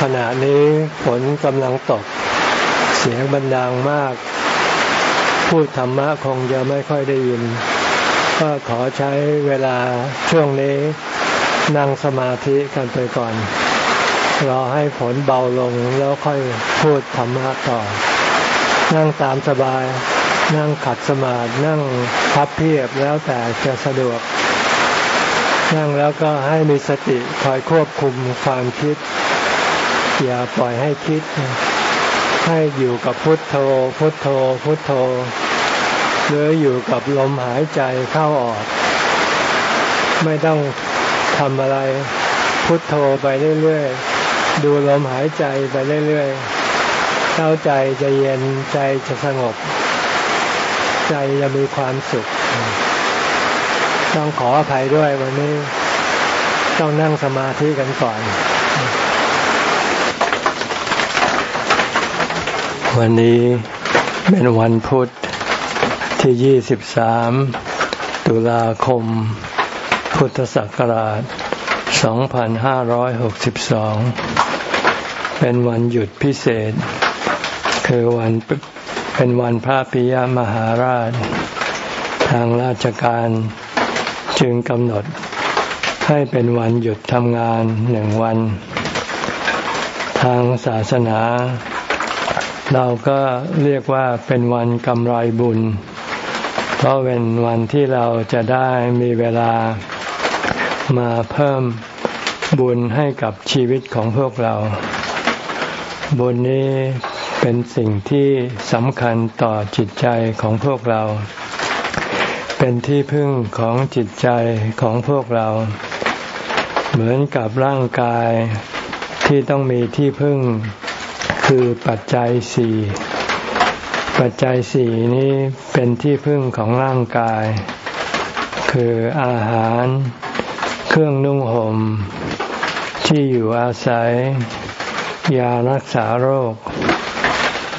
ขณะนี้ฝนกำลังตก เสียงบรรดังมาก พูดธรรมะคงจะไม่ค่อยได้ยิน ก็ขอใช้เวลาช่วงนี้นั่งสมาธิกันไปก่อนรอให้ฝนเบาลงแล้วค่อยพูดธรรมะต่อ นั่งตามสบาย นั่งขัดสมาธินั่งพับเพียบแล้วแต่จะสะดวก นั่งแล้วก็ให้มีสติคอยควบคุมความคิด อย่าปล่อยให้คิด ให้อยู่กับพุทโธ พุทโธ พุทโธ หรืออยู่กับลมหายใจเข้าออก ไม่ต้องทำอะไร พุทโธไปเรื่อยๆ ดูลมหายใจไปเรื่อยๆเข้าใจจะเย็นใจจะสงบ ใจจะมีความสุข ต้องขออภัยด้วยวันนี้ ต้องนั่งสมาธิกันก่อน วันนี้เป็นวันพุทธที่ 23 ตุลาคม พุทธศักราช 2562 เป็นวันหยุดพิเศษ คือวันเป็นวันพระปิยมหาราช ทางราชการ จึงกำหนดให้เป็นวันหยุดทำงานหนึ่งวัน ทางศาสนา เราก็เรียกว่าเป็นวันกำไรบุญ เพราะเป็นวันที่เราจะได้มีเวลามาเพิ่มบุญให้กับชีวิตของพวกเรา บุญนี้เป็นสิ่งที่สำคัญต่อจิตใจของพวกเรา เป็นที่พึ่งของจิตใจของพวกเรา เหมือนกับร่างกายที่ต้องมีที่พึ่ง คือปัจจัยสี่ปัจจัยสี่นี้เป็นที่พึ่งของร่างกาย คืออาหาร เครื่องนุ่งหม่มที่อยู่อาศัย ยารักษาโรค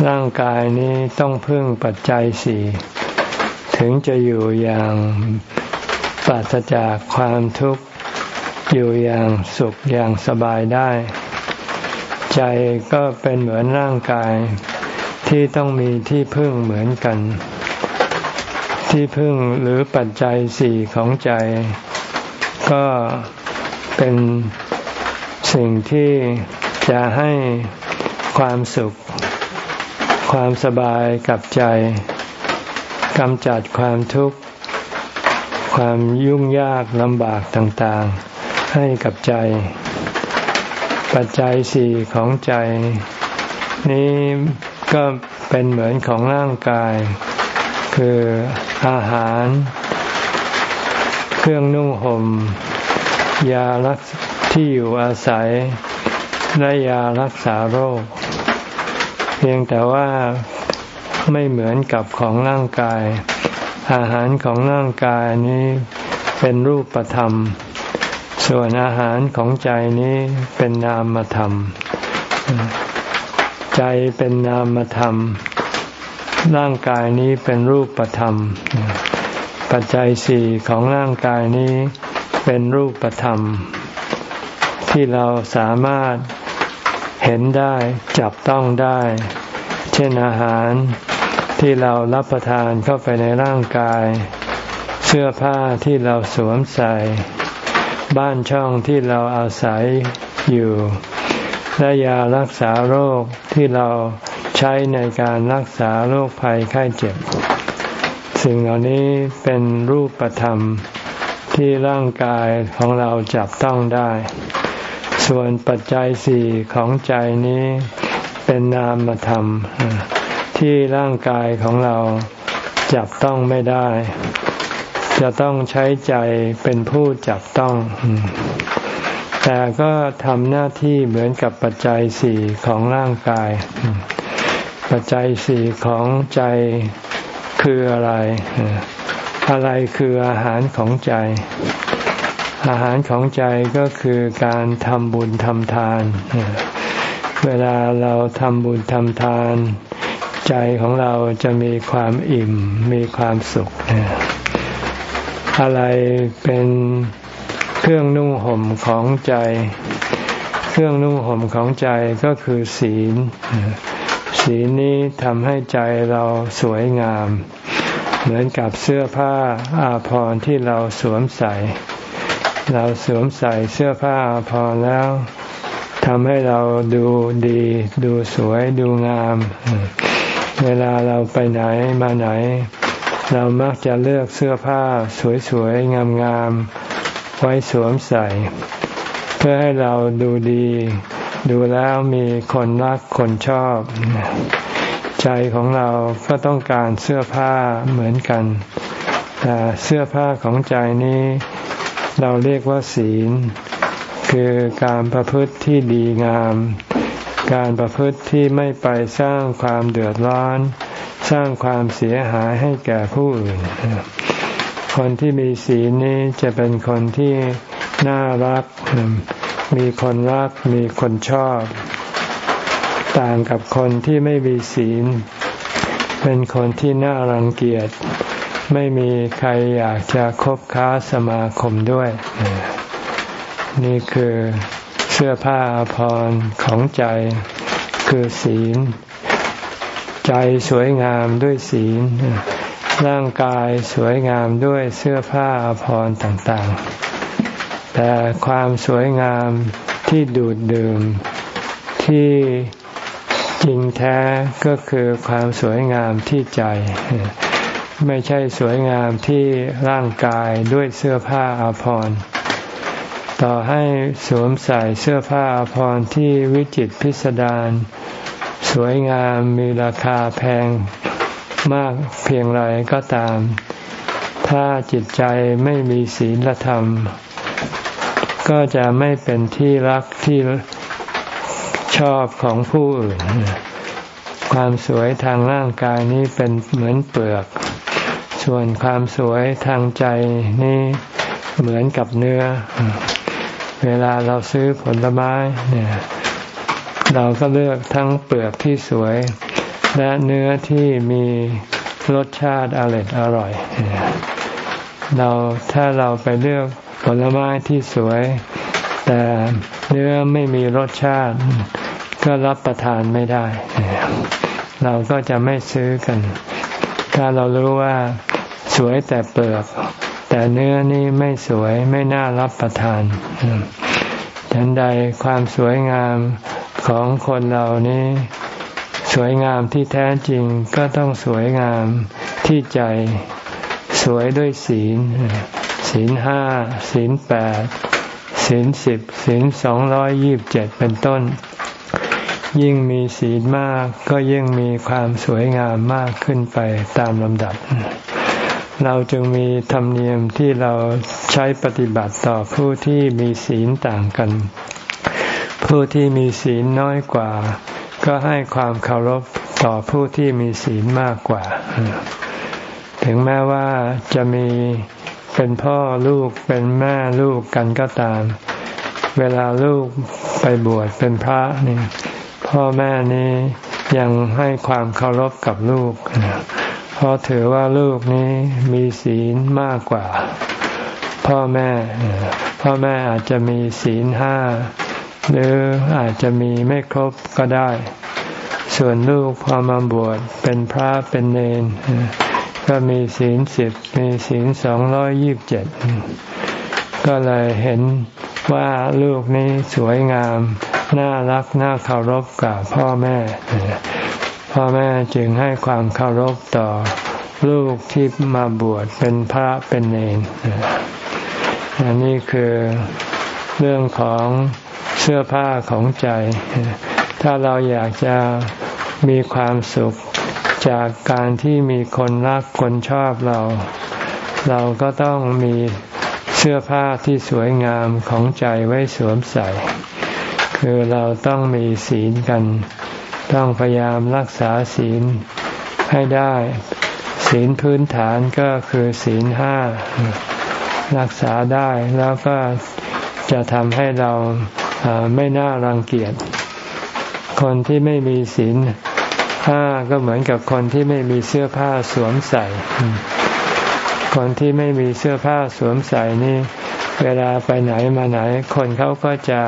ร่างกายนี้ต้องพึ่งปัจจัยสี่ ถึงจะอยู่อย่างปราศจากความทุกข์อยู่อย่างสุขอย่างสบายได้ ใจก็เป็นเหมือนร่างกายที่ต้องมีที่พึ่งเหมือนกัน ที่พึ่งหรือปัจจัยสี่ของใจ ก็เป็นสิ่งที่จะให้ความสุข ความสบายกับใจ กำจัดความทุกข์ ความยุ่งยากลำบากต่างๆ ให้กับใจ ปัจจัยสี่ของใจ นี้ก็เป็นเหมือนของร่างกาย คืออาหาร เครื่องนุ่งห่มยารักที่อยู่อาศัยและยารักษาโรค เพียงแต่ว่า ไม่เหมือนกับของร่างกาย อาหารของร่างกายนี้เป็นรูปธรรม ส่วนอาหารของใจนี้เป็นนามธรรม ใจเป็นนามธรรม ร่างกายนี้เป็นรูปธรรม ปัจจัยสี่ของร่างกายนี้เป็นรูปธรรม ที่เราสามารถเห็นได้จับต้องได้ เช่นอาหาร ที่เรารับประทานเข้าไปในร่างกาย เสื้อผ้าที่เราสวมใส่ บ้านช่องที่เราอาศัยอยู่และยารักษาโรคที่เราใช้ในการรักษาโรคภัยไข้เจ็บ สิ่งเหล่านี้เป็นรูปธรรมที่ร่างกายของเราจับต้องได้ ส่วนปัจจัยสี่ของใจนี้เป็นนามธรรม ที่ร่างกายของเราจับต้องไม่ได้ จะต้องใช้ใจเป็นผู้จับต้อง แต่ก็ทำหน้าที่เหมือนกับปัจจัยสี่ของร่างกาย ปัจจัยสี่ของใจคืออะไร อะไรคืออาหารของใจ อาหารของใจก็คือการทำบุญทำทาน เวลาเราทำบุญทำทาน ใจของเราจะมีความอิ่มมีความสุข อะไรเป็นเครื่องนุ่งห่มของใจ เครื่องนุ่งห่มของใจก็คือศีล ศีลนี้ทำให้ใจเราสวยงาม เหมือนกับเสื้อผ้าอาภรณ์ที่เราสวมใส่ เราสวมใส่เสื้อผ้าอาภรณ์แล้วทำให้เราดูดี ดูสวยดูงาม เวลาเราไปไหนมาไหน เรามักจะเลือกเสื้อผ้าสวยๆ งามๆ ไว้สวมใส่พื่อให้เราดูดี ดูแล้วมีคนรักคนชอบ ใจของเราก็ต้องการเสื้อผ้าเหมือนกันแต่เสื้อผ้าของใจนี้ เราเรียกว่าศีล คือการประพฤติที่ดีงาม การประพฤติที่ไม่ไปสร้างความเดือดร้อน สร้างความเสียหายให้แก่ผู้อื่น คนที่มีศีลนี้จะเป็นคนที่น่ารัก มีคนรัก มีคนชอบ ต่างกับคนที่ไม่มีศีล เป็นคนที่น่ารังเกียจ ไม่มีใครอยากจะคบค้าสมาคมด้วย นี่คือ เสื้อผ้าพรของใจคือศีล ใจสวยงามด้วยศีล ร่างกายสวยงามด้วยเสื้อผ้าพรต่างๆ แต่ความสวยงามที่ดูดดื่มที่จริงแท้ก็คือความสวยงามที่ใจ ไม่ใช่สวยงามที่ร่างกายด้วยเสื้อผ้าอาภรณ์ ต่อให้สวมใส่เสื้อผ้าอภรที่วิจิตพิสดารสวยงามมีราคาแพงมากเพียงไรก็ตาม ถ้าจิตใจไม่มีศีลธรรม ก็จะไม่เป็นที่รักที่ชอบของผู้อื่น ความสวยทางร่างกายนี้เป็นเหมือนเปลือก ส่วนความสวยทางใจนี่เหมือนกับเนื้อ เวลาเราซื้อผลไม้เนี่ยเราก็เลือกทั้งเปลือกที่สวย และเนื้อที่มีรสชาติอร่อยอร่อย เราถ้าเราไปเลือกผลไม้ที่สวย แต่เนื้อไม่มีรสชาติ ก็รับประทานไม่ได้ เราก็จะไม่ซื้อกัน ถ้าเรารู้ว่าสวยแต่เปลือก แต่เนื้อนี่ไม่สวยไม่น่ารับประทานฉันใดความสวยงามของคนเรานี้สวยงามที่แท้จริงก็ต้องสวยงามที่ใจสวยด้วยศีล ศีลห้าศีลแปดศีลสิบศีลสองร้อยยิบเจ็ดเป็นต้น ยิ่งมีศีลมากก็ยิ่งมีความสวยงามมากขึ้นไปตามลำดับ เราจึงมีธรรมเนียมที่เราใช้ปฏิบัติต่อผู้ที่มีศีลต่างกัน ผู้ที่มีศีลน้อยกว่า ก็ให้ความเคารพต่อผู้ที่มีศีลมากกว่า ถึงแม้ว่าจะมีเป็นพ่อลูกเป็นแม่ลูกกันก็ตาม เวลาลูกไปบวชเป็นพระนี่พ่อแม่นี้ยังให้ความเคารพกับลูกเพ ราะถือว่าลูกนี้มีศีลมากกว่า พ่อแม่ พ่อแม่อาจจะมีศีลห้า หรืออาจจะมีไม่ครบก็ได้ ส่วนลูกพอมาบวชเป็นพระเป็นเนน ก็มีศีลสิบมีศีลสองร้อยยิบเจ็ดก็เลยเห็นว่าลูกนี้สวยงาม น่ารัก น่าเคารพกับพ่อแม่ พ่อแม่จึงให้ความเคารพต่อลูกที่มาบวชเป็นพระเป็นเนรอันนี้คือเรื่องของเสื้อผ้าของใจ ถ้าเราอยากจะมีความสุขจากการที่มีคนรักคนชอบเรา เราก็ต้องมีเสื้อผ้าที่สวยงามของใจไว้สวมใส่ คือเราต้องมีศีลกัน ต้องพยายามรักษาศีลให้ได้ ศีลพื้นฐานก็คือศีลห้ารักษาได้แล้วก็จะทำให้เราไม่น่ารังเกียจ คนที่ไม่มีศีลผ้าก็เหมือนกับคนที่ไม่มีเสื้อผ้าสวมใส่ คนที่ไม่มีเสื้อผ้าสวมใส่นี่ เวลาไปไหนมาไหน คนเขาก็จะ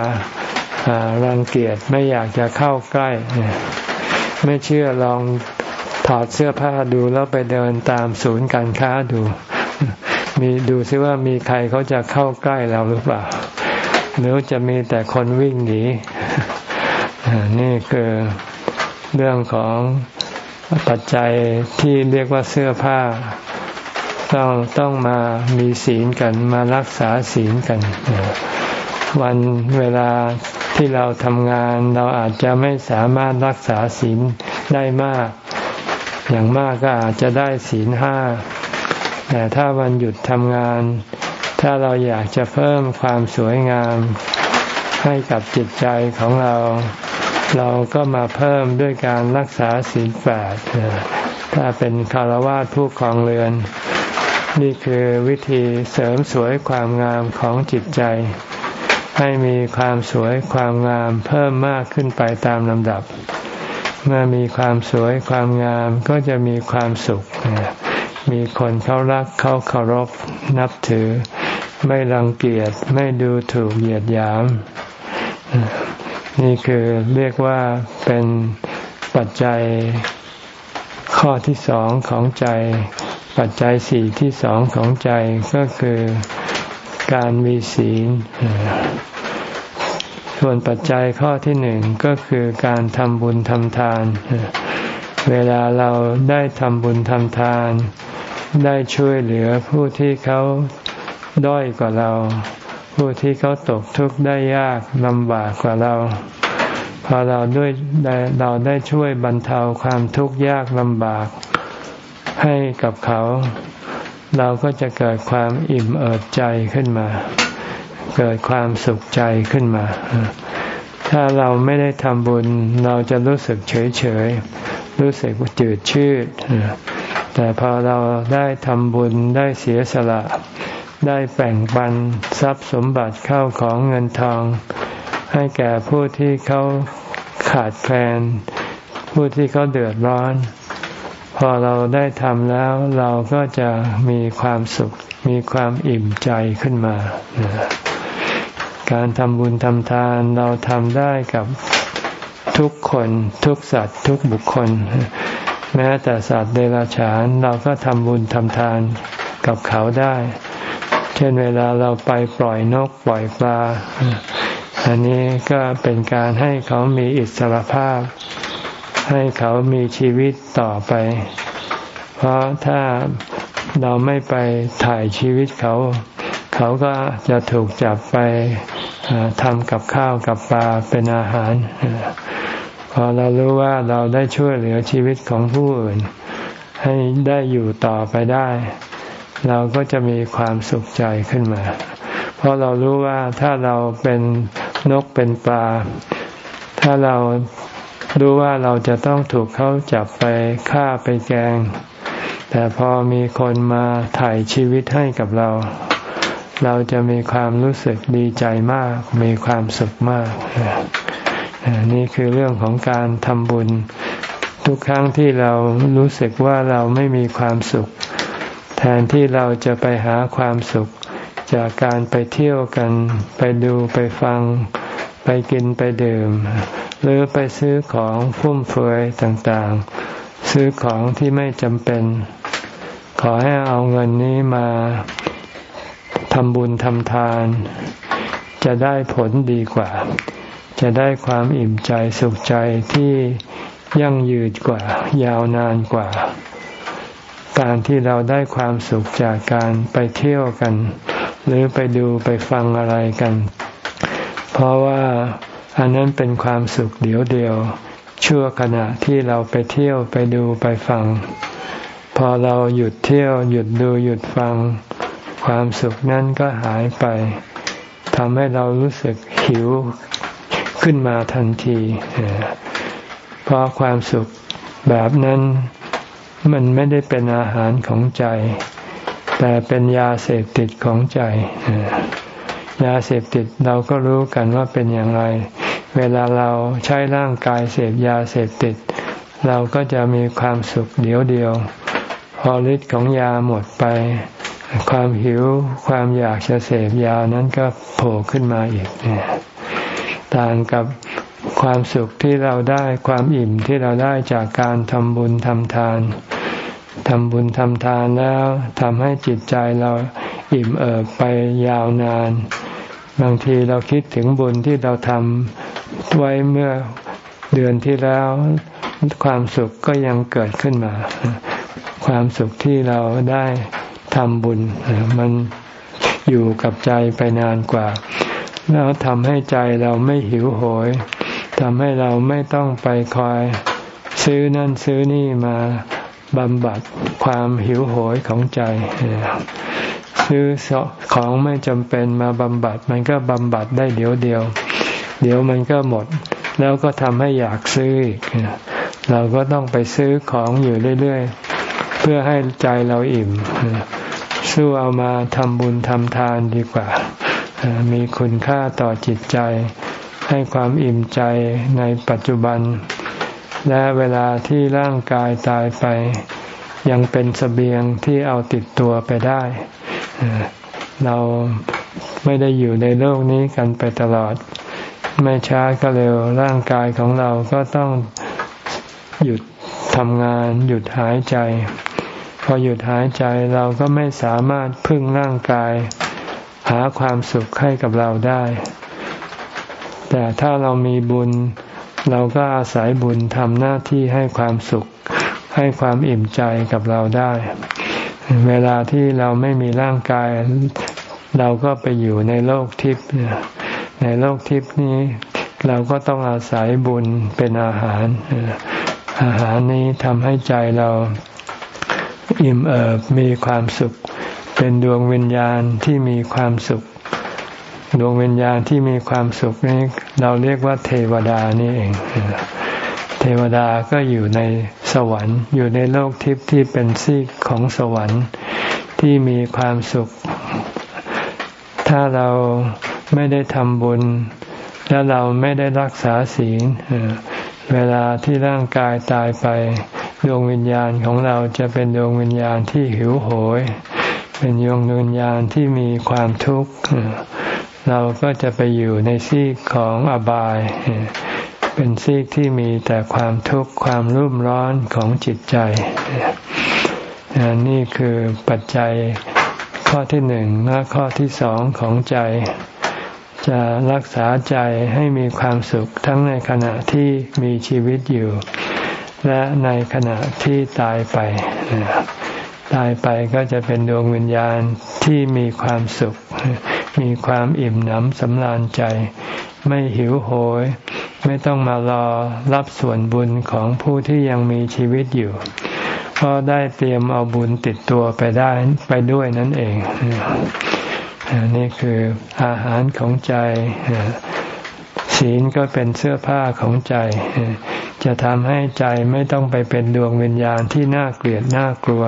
รังเกียจไม่อยากจะเข้าใกล้ ไม่เชื่อลองถอดเสื้อผ้าดูแล้วไปเดินตามศูนย์การค้าดู มีดูซิว่ามีใครเขาจะเข้าใกล้เราหรือเปล่า หรือจะมีแต่คนวิ่งหนีนี่คือเรื่องของปัจจัยที่เรียกว่าเสื้อผ้า ต้องต้องมามีศีลกันมารักษาศีลกัน วันเวลา ที่เราทำงานเราอาจจะไม่สามารถรักษาศีลได้มาก อย่างมากก็อาจจะได้ศีลห้า แต่ถ้าวันหยุดทำงาน ถ้าเราอยากจะเพิ่มความสวยงาม ให้กับจิตใจของเรา เราก็มาเพิ่มด้วยการรักษาศีลแปดถ้าเป็นคารวะผู้ครองเรือน นี่คือวิธีเสริมสวยความงามของจิตใจ ให้มีความสวยความงามเพิ่มมากขึ้นไปตามลำดับ เมื่อมีความสวยความงามก็จะมีความสุข มีคนเขารักเขาเคารพนับถือ ไม่รังเกียจไม่ดูถูกเหยียดหยาม นี่คือเรียกว่าเป็นปัจจัยข้อที่สองของใจ ปัจจัยสี่ที่สองของใจก็คือ การมีศีล ส่วนปัจจัยข้อที่หนึ่งก็คือการทำบุญทำทาน เวลาเราได้ทำบุญทำทาน ได้ช่วยเหลือผู้ที่เขาด้อยกว่าเรา ผู้ที่เขาตกทุกข์ได้ยากลำบากกว่าเราพอเราด้วยเราได้ช่วยบรรเทาความทุกข์ยากลำบากให้กับเขา เราก็จะเกิดความอิ่มเอิบใจขึ้นมา เกิดความสุขใจขึ้นมา ถ้าเราไม่ได้ทำบุญ เราจะรู้สึกเฉยเฉยรู้สึกจืดชืด แต่พอเราได้ทำบุญได้เสียสละ ได้แบ่งปันทรัพย์สมบัติเข้าของเงินทอง ให้แก่ผู้ที่เขาขาดแคลนผู้ที่เขาเดือดร้อน พอเราได้ทำแล้วเราก็จะมีความสุข มีความอิ่มใจขึ้นมา การทำบุญทำทานเราทำได้กับทุกคนทุกสัตว์ทุกบุคคล แม้แต่สัตว์เดรัจฉานเราก็ทำบุญทำทานกับเขาได้ เช่นเวลาเราไปปล่อยนกปล่อยปลา อันนี้ก็เป็นการให้เขามีอิสรภาพ ให้เขามีชีวิตต่อไป เพราะถ้าเราไม่ไปถ่ายชีวิตเขา เขาก็จะถูกจับไปทำกับข้าวกับปลาเป็นอาหาร พอเรารู้ว่าเราได้ช่วยเหลือชีวิตของผู้อื่น ให้ได้อยู่ต่อไปได้ เราก็จะมีความสุขใจขึ้นมา เพราะเรารู้ว่าถ้าเราเป็นนกเป็นปลา ถ้าเรา รู้ว่าเราจะต้องถูกเขาจับไปฆ่าไปแกง แต่พอมีคนมาถ่ายชีวิตให้กับเรา เราจะมีความรู้สึกดีใจมาก มีความสุขมาก นี่คือเรื่องของการทำบุญ ทุกครั้งที่เรารู้สึกว่าเราไม่มีความสุข แทนที่เราจะไปหาความสุข จากการไปเที่ยวกัน ไปดูไปฟัง ไปกินไปดื่ม หรือไปซื้อของฟุ่มเฟือยต่างๆ ซื้อของที่ไม่จำเป็น ขอให้เอาเงินนี้มาทำบุญทำทาน จะได้ผลดีกว่า จะได้ความอิ่มใจสุขใจที่ยั่งยืนกว่า ยาวนานกว่า การที่เราได้ความสุขจากการไปเที่ยวกัน หรือไปดูไปฟังอะไรกัน เพราะว่า อันนั้นเป็นความสุขเดียวเดียว ชั่วขณะที่เราไปเที่ยวไปดูไปฟัง พอเราหยุดเที่ยว หยุดดูหยุดฟัง ความสุขนั้นก็หายไปทำให้เรารู้สึกหิวขึ้นมาทันที เพราะความสุขแบบนั้นมันไม่ได้เป็นอาหารของใจ แต่เป็นยาเสพติดของใจยาเสพติดเราก็รู้กันว่าเป็นอย่างไร เวลาเราใช้ร่างกายเสพยาเสพติด เราก็จะมีความสุขเดียวเดียว พอฤทธิ์ของยาหมดไป ความหิวความอยากจะเสพยานั้นก็โผล่ขึ้นมาอีกต่างกับความสุขที่เราได้ความอิ่มที่เราได้จากการทำบุญทำทานทำบุญทำทานแล้วทำให้จิตใจเราอิ่มเอิบไปยาวนาน บางทีเราคิดถึงบุญที่เราทำไว้เมื่อเดือนที่แล้ว ความสุขก็ยังเกิดขึ้นมา ความสุขที่เราได้ทำบุญ มันอยู่กับใจไปนานกว่า แล้วทำให้ใจเราไม่หิวโหยทำให้เราไม่ต้องไปคอยซื้อนั่นซื้อนี่มาบำบัดความหิวโหยของใจ ซื้อของไม่จำเป็นมาบำบัด มันก็บำบัดได้เดี๋ยวเดียว เดี๋ยวมันก็หมด แล้วก็ทำให้อยากซื้ออีกเราก็ต้องไปซื้อของอยู่เรื่อยๆ เพื่อให้ใจเราอิ่มสู้เอามาทำบุญทำทานดีกว่า มีคุณค่าต่อจิตใจ ให้ความอิ่มใจในปัจจุบัน และเวลาที่ร่างกายตายไป ยังเป็นสเสบียงที่เอาติดตัวไปได้ เราไม่ได้อยู่ในโลกนี้กันไปตลอด ไม่ช้าก็เร็วร่างกายของเราก็ต้องหยุดทำงาน หยุดหายใจ พอหยุดหายใจเราก็ไม่สามารถพึ่งร่างกาย หาความสุขให้กับเราได้ แต่ถ้าเรามีบุญ เราก็อาศัยบุญทำหน้าที่ให้ความสุข ให้ความอิ่มใจกับเราได้ เวลาที่เราไม่มีร่างกาย เราก็ไปอยู่ในโลกทิพย์ในโลกทิพย์นี้เราก็ต้องอาศัยบุญเป็นอาหาร อาหารนี้ทำให้ใจเราอิ่มเอิบมีความสุข เป็นดวงวิญญาณที่มีความสุข ดวงวิญญาณที่มีความสุขนี้ เราเรียกว่าเทวดานี่เองเทวดาก็อยู่ในสวรรค์ อยู่ในโลกทิพย์ที่เป็นซีกของสวรรค์ที่มีความสุข ถ้าเราไม่ได้ทำบุญ แล้วเราไม่ได้รักษาศีลเวลาที่ร่างกายตายไปดวงวิญญาณของเราจะเป็นดวงวิญญาณที่หิวโหย เป็นดวงวิญญาณที่มีความทุกข์เราก็จะไปอยู่ในซีกของอบาย เป็นซีกที่มีแต่ความทุกข์ความรุ่มร้อนของจิตใจนี่คือปัจจัยข้อที่หนึ่งและข้อที่สองของใจ จะรักษาใจให้มีความสุขทั้งในขณะที่มีชีวิตอยู่ และในขณะที่ตายไป ตายไปก็จะเป็นดวงวิญญาณที่มีความสุข มีความอิ่มหนำสำราญใจ ไม่หิวโหย ไม่ต้องมารอรับส่วนบุญของผู้ที่ยังมีชีวิตอยู่ เพราะได้เตรียมเอาบุญติดตัวไปได้ไปด้วยนั่นเองนี่คืออาหารของใจศีลก็เป็นเสื้อผ้าของใจ จะทำให้ใจไม่ต้องไปเป็นดวงวิญญาณที่น่าเกลียดน่ากลัว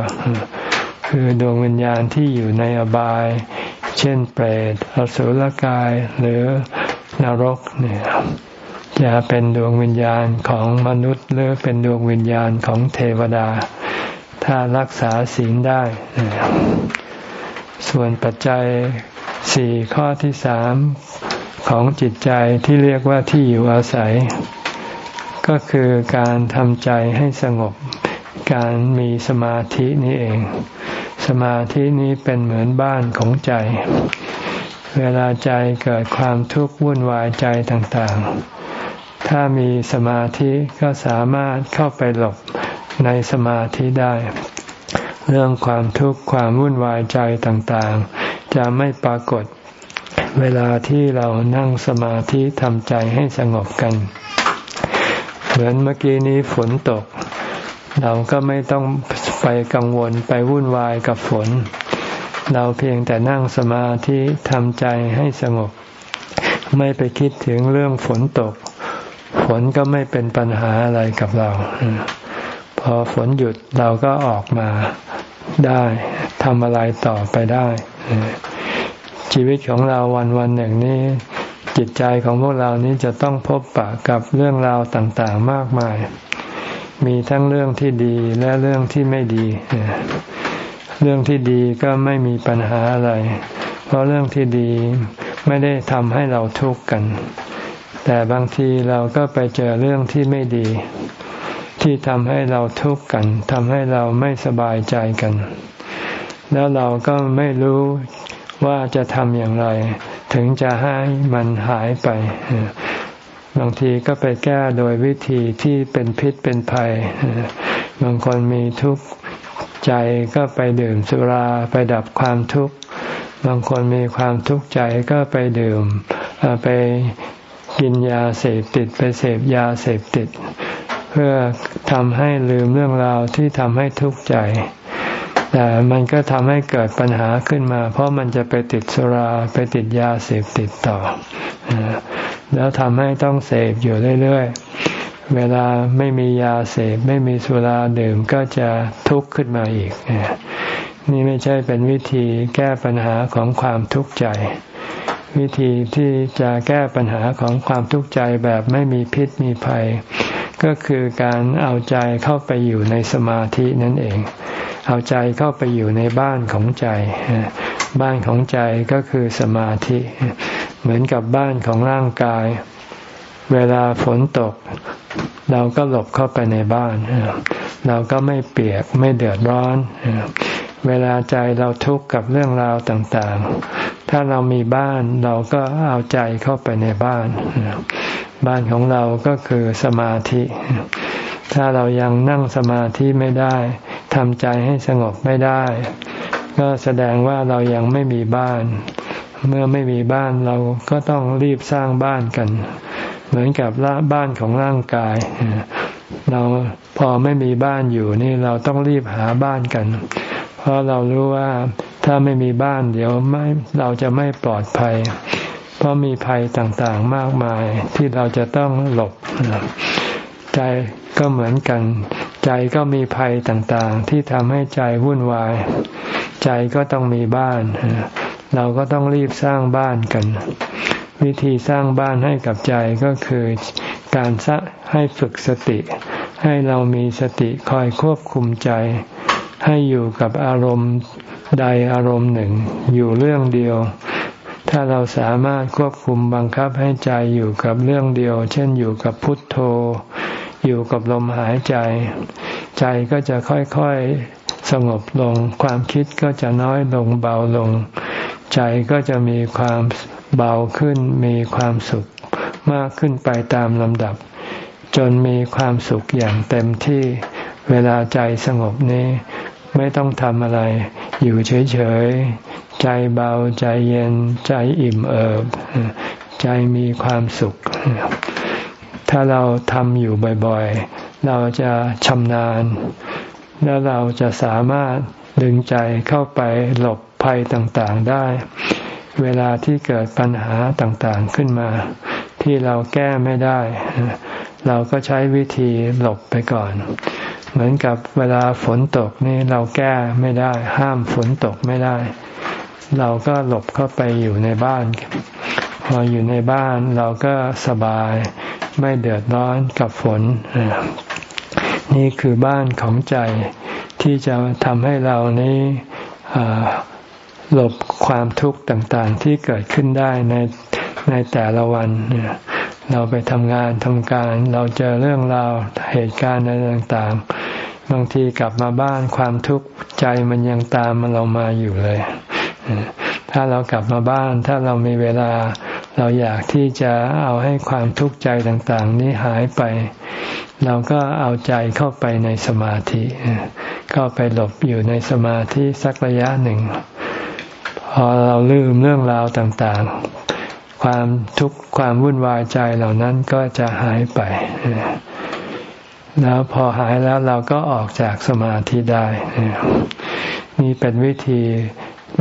คือดวงวิญญาณที่อยู่ในอบาย เช่นเปรตอสุรกายหรือนรกเนี่ย จะเป็นดวงวิญญาณของมนุษย์ หรือเป็นดวงวิญญาณของเทวดา ถ้ารักษาศีลได้ ส่วนปัจจัยสี่ข้อที่สามของจิตใจที่เรียกว่าที่อยู่อาศัย ก็คือการทำใจให้สงบ การมีสมาธินี่เอง สมาธินี้เป็นเหมือนบ้านของใจ เวลาใจเกิดความทุกข์วุ่นวายใจต่างๆ ถ้ามีสมาธิก็สามารถเข้าไปหลบในสมาธิได้ เรื่องความทุกข์ความวุ่นวายใจต่างๆ จะไม่ปรากฏเวลาที่เรานั่งสมาธิทำใจให้สงบกัน เหมือนเมื่อกี้นี้ฝนตก เราก็ไม่ต้องไปกังวลไปวุ่นวายกับฝน เราเพียงแต่นั่งสมาธิทำใจให้สงบ ไม่ไปคิดถึงเรื่องฝนตก ฝนก็ไม่เป็นปัญหาอะไรกับเรา พอฝนหยุดเราก็ออกมาได้ทำอะไรต่อไปได้ ชีวิตของเราวันวันหนึ่งนี้จิตใจของพวกเรานี้จะต้องพบปะกับเรื่องราวต่างๆมากมาย มีทั้งเรื่องที่ดีและเรื่องที่ไม่ดี เรื่องที่ดีก็ไม่มีปัญหาอะไร เพราะเรื่องที่ดีไม่ได้ทำให้เราทุกข์กัน แต่บางทีเราก็ไปเจอเรื่องที่ไม่ดี ที่ทำให้เราทุกข์กันทำให้เราไม่สบายใจกัน แล้วเราก็ไม่รู้ว่าจะทำอย่างไร ถึงจะให้มันหายไป บางทีก็ไปแก้โดยวิธีที่เป็นพิษเป็นภัย บางคนมีทุกข์ใจก็ไปดื่มสุราไปดับความทุกข์ บางคนมีความทุกข์ใจก็ไปดื่มไป กินยาเสพติดไปเสพยาเสพติด เพื่อทำให้ลืมเรื่องราวที่ทำให้ทุกข์ใจ แต่มันก็ทำให้เกิดปัญหาขึ้นมา เพราะมันจะไปติดสุราไปติดยาเสพติดต่อ แล้วทำให้ต้องเสพอยู่เรื่อยๆ เวลาไม่มียาเสพไม่มีสุราดื่มก็จะทุกข์ขึ้นมาอีก นี่ไม่ใช่เป็นวิธีแก้ปัญหาของความทุกข์ใจ วิธีที่จะแก้ปัญหาของความทุกข์ใจแบบไม่มีพิษมีภัย ก็คือการเอาใจเข้าไปอยู่ในสมาธินั่นเอง เอาใจเข้าไปอยู่ในบ้านของใจ บ้านของใจก็คือสมาธิ เหมือนกับบ้านของร่างกาย เวลาฝนตก เราก็หลบเข้าไปในบ้าน เราก็ไม่เปียกไม่เดือดร้อน เวลาใจเราทุกข์กับเรื่องราวต่างๆ ถ้าเรามีบ้านเราก็เอาใจเข้าไปในบ้าน บ้านของเราก็คือสมาธิ ถ้าเรายังนั่งสมาธิไม่ได้ทำใจให้สงบไม่ได้ ก็แสดงว่าเรายังไม่มีบ้าน เมื่อไม่มีบ้านเราก็ต้องรีบสร้างบ้านกัน เหมือนกับบ้านของร่างกาย เราพอไม่มีบ้านอยู่นี่เราต้องรีบหาบ้านกันเราะเรารู้ว่าถ้าไม่มีบ้านเดี๋ยวไม่เราจะไม่ปลอดภัย เพราะมีภัยต่างๆมากมายที่เราจะต้องหลบ ใจก็เหมือนกัน ใจก็มีภัยต่างๆ ที่ทำให้ใจวุ่นวาย ใจก็ต้องมีบ้าน เราก็ต้องรีบสร้างบ้านกัน วิธีสร้างบ้านให้กับใจก็คือการให้ฝึกสติ ให้เรามีสติคอยควบคุมใจ ให้อยู่กับอารมณ์ใดอารมณ์หนึ่ง อยู่เรื่องเดียว ถ้าเราสามารถควบคุมบังคับให้ใจอยู่กับเรื่องเดียว เช่นอยู่กับพุทโธ อยู่กับลมหายใจ ใจก็จะค่อยๆสงบลง ความคิดก็จะน้อยลงเบาลง ใจก็จะมีความเบาขึ้นมีความสุขมากขึ้นไปตามลำดับ จนมีความสุขอย่างเต็มที่ เวลาใจสงบนี้ไม่ต้องทำอะไร อยู่เฉยๆ ใจเบาใจเย็นใจอิ่มเอิบ ใจมีความสุข ถ้าเราทำอยู่บ่อยๆ เราจะชำนาญ แล้วเราจะสามารถดึงใจเข้าไปหลบภัยต่างๆได้ เวลาที่เกิดปัญหาต่างๆขึ้นมา ที่เราแก้ไม่ได้ เราก็ใช้วิธีหลบไปก่อน เหมือนกับเวลาฝนตกนี่เราแก้ไม่ได้ ห้ามฝนตกไม่ได้ เราก็หลบเข้าไปอยู่ในบ้าน พออยู่ในบ้านเราก็สบาย ไม่เดือดร้อนกับฝน นี่คือบ้านของใจที่จะทำให้เรานี้หลบความทุกข์ต่างๆ ที่เกิดขึ้นได้ในในแต่ละวัน เราไปทำงานทำการ เราเจอเรื่องราวเหตุการณ์อะไรต่างๆ บางทีกลับมาบ้านความทุกข์ใจมันยังตามมาเรามาอยู่เลย ถ้าเรากลับมาบ้าน ถ้าเรามีเวลา เราอยากที่จะเอาให้ความทุกข์ใจต่างๆ นี้หายไป เราก็เอาใจเข้าไปในสมาธิเข้าไปหลบอยู่ในสมาธิสักระยะหนึ่ง พอเราลืมเรื่องราวต่างๆ ความทุกข์ความวุ่นวายใจเหล่านั้นก็จะหายไป แล้วพอหายแล้วเราก็ออกจากสมาธิได้ นี่เป็นวิธี